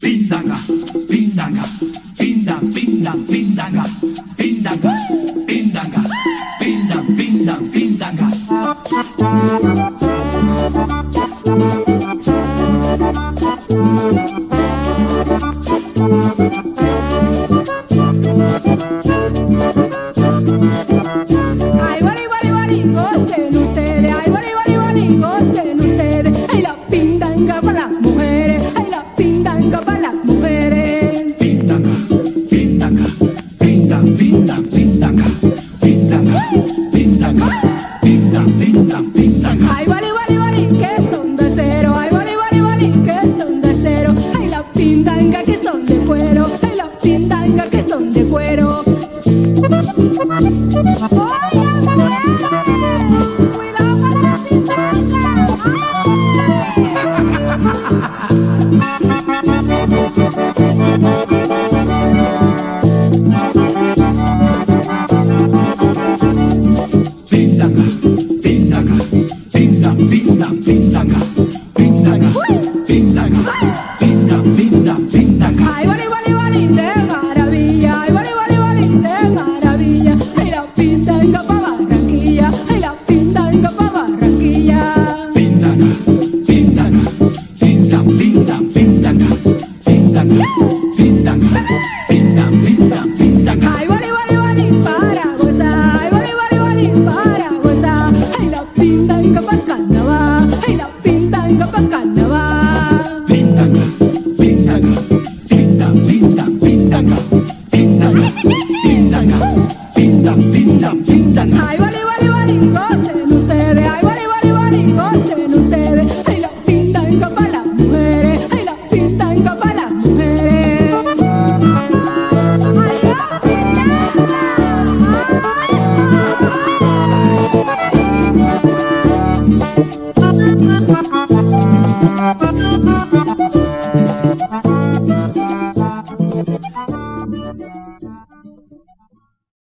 Pindanga, pindanga, Ding dong, ding dong, ding dong, ding dong. para gozar. Ay, la pinta en Copacabana, ay, la pinta en Copacabana.